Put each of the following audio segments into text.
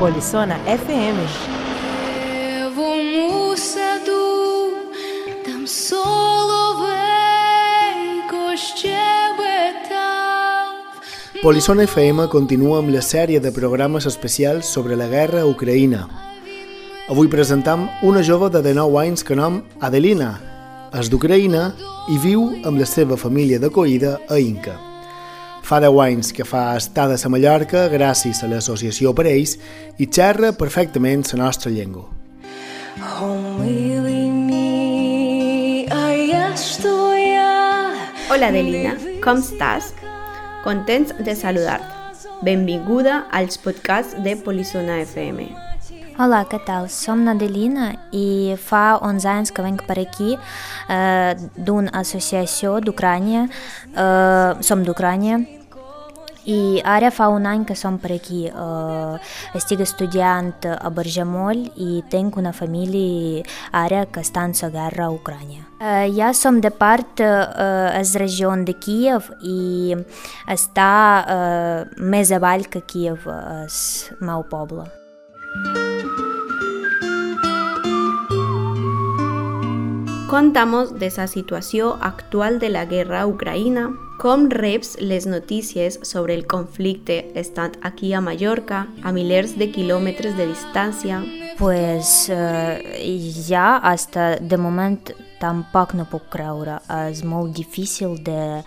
Polissona FM. Деревому саду, там соловейко щебетав. Polissona FM continua amb la sèrie de programes especials sobre la guerra a Ucraïna. Avui presentam una jove de 19 anys que nom Adelina. És d'Ucraïna i viu amb la seva família d'acollida a Inca. Fa 10 anys que fa estades a Mallorca gràcies a l'associació per ells i xerra perfectament la nostra llengua. Hola Delina, com estàs? Contents de saludar-te. Benvinguda als podcasts de Polisona FM. Hola, què tal? Som Nadelina i fa 11 anys que venc per aquí eh, d'una associació d'Ucrània. Eh, som d'Ucrània i ara fa un any que som per aquí. Eh, estic estudiant a Barjamoll i tinc una família ara que està en la guerra a Ucrània. Eh, ja som de part eh, és regió de Kiev i està eh, més avall que Kiev, el meu poble. Contamos de esa situació actual de la guerra Ucraïna, com reps les notícies sobre el conflicte estant aquí a Mallorca, a milers de quilòmetres de distància. Pues eh, ja hasta de tampoc no puc creure. És molt difícil de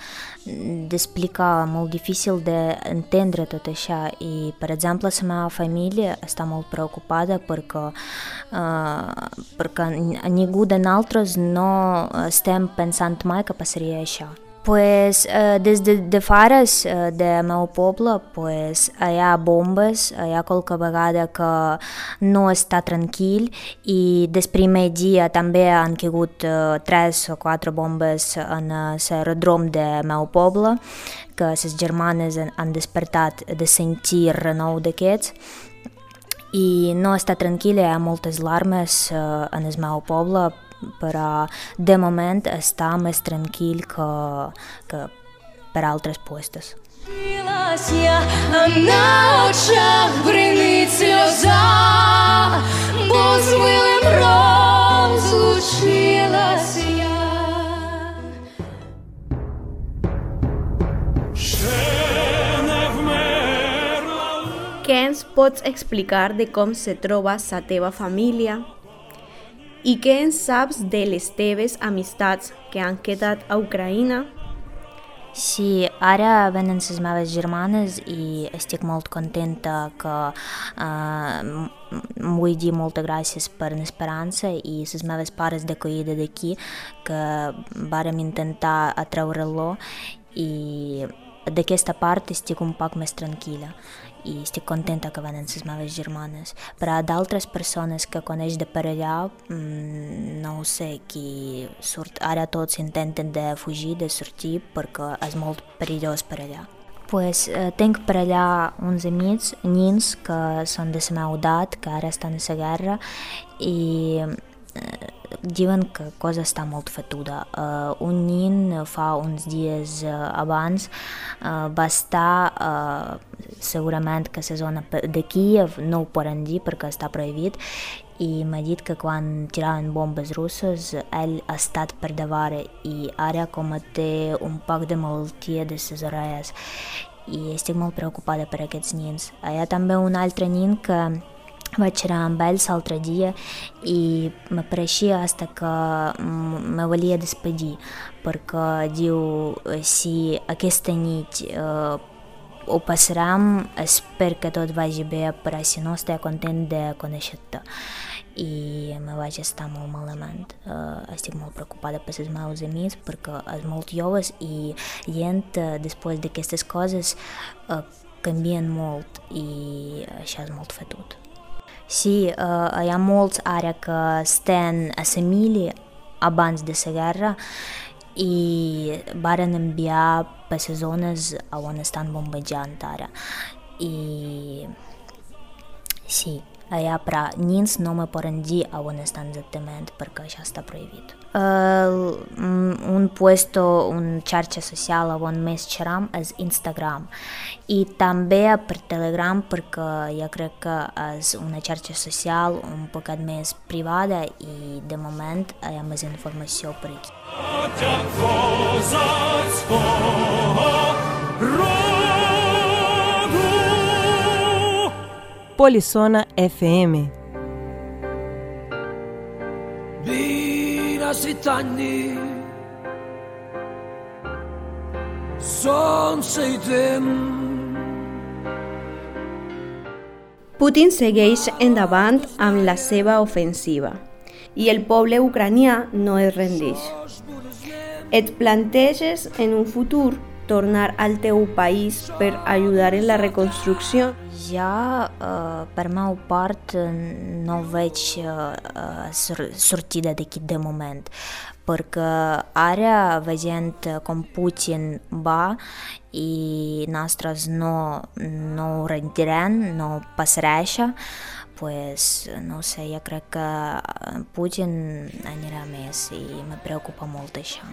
d'explicar, molt difícil d'entendre tot això i per exemple la meva família està molt preocupada perquè, eh, perquè ningú de nosaltres no estem pensant mai que passaria això. Pues eh, des de, de fares eh, del meu poble pues, hi ha bombes, hi ha qualque vegada que no està tranquil i des primer dia també han caigut eh, tres o quatre bombes en l'aerodrom del meu poble que les germanes han, han despertat de sentir renou d'aquests i no està tranquil, hi ha moltes larmes eh, en el meu poble però de moment està més tranquil que, que per altres puestos. Зустрілась я, а на очах бринить сльоза, бо з милим розлучилась я. Què ens pots explicar de com se troba la teva família? I què en saps de les teves amistats que han quedat a Ucraïna? Sí, ara venen les meves germanes i estic molt contenta que eh, vull dir moltes gràcies per l'esperança i les meves pares d'acollida d'aquí que vàrem intentar atreure-lo i d'aquesta part estic un poc més tranquil·la i estic contenta que venen les meves germanes. Però d'altres persones que coneix de per allà, mmm, no ho sé, qui surt, ara tots intenten de fugir, de sortir, perquè és molt perillós per allà. Pues, eh, tinc per allà uns amics, nins, que són de la meva edat, que ara estan a la guerra, i eh, diuen que cosa està molt fatuda. Uh, un nin fa uns dies uh, abans uh, va estar uh, segurament que la zona de Kiev no ho poden dir perquè està prohibit i m'ha dit que quan tiraven bombes russes ell ha estat per davant i ara com té un poc de malaltia de les orelles i estic molt preocupada per aquests nins. Hi ha també un altre nin que ells l'altre dia i m'apareixia hasta que me volia despedir perquè diu si aquesta nit eh, ho passarem espero que tot vagi bé però si no estic content de conèixer-te i me vaig estar molt malament uh, estic molt preocupada per els meus amics perquè és molt joves i gent uh, després d'aquestes coses uh, canvien molt i això és molt fetut Sí, uh, hi ha molts ara que estan a la mili abans de la guerra i varen enviar per les zones on estan bombejant ara. I sí, allà però nins no me poden dir a on estan exactament perquè això està prohibit. Uh, un puesto, un xarxa social on més xeram és Instagram i també per Telegram perquè jo crec que és una xarxa social un poquet més privada i de moment hi ha més informació per aquí. Polissona FM. Bine sitani Son seitem Putin segueix endavant amb la seva ofensiva i el poble ucranià no es rendeix. Et planteges en un futur tornar al teu país per ajudar en la reconstrucció? Ja, uh, per meu part, no veig uh, sortida d'aquí de moment, perquè ara veient com Putin va i nosaltres no, no ho rendirem, no passarà pues, no sé, jo crec que Putin anirà més i me preocupa molt això.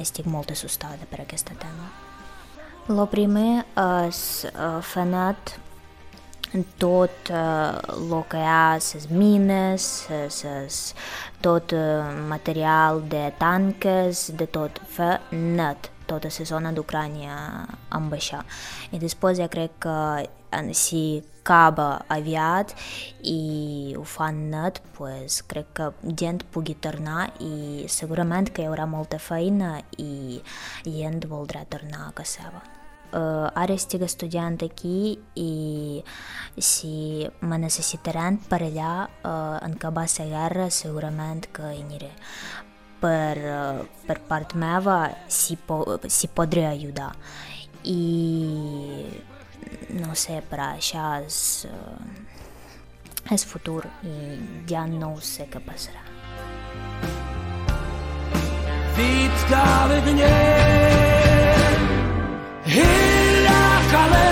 Estic molt assustada per aquest tema. Lo primer és fer net tot uh, lo que hi ha, les mines, ses, tot uh, material de tanques, de tot, fer net tota la zona d'Ucrània amb això. I després ja crec que si acaba aviat i ho fan net, pues, crec que gent pugui tornar i segurament que hi haurà molta feina i gent voldrà tornar a casa seva. Uh, ara estic estudiant aquí i si me necessitaran per allà uh, en acabar la guerra segurament que hi aniré per, uh, per part meva si, po si podré ajudar i nu se praxas uh, es futur y ya no sé qué pasará. Hila kale,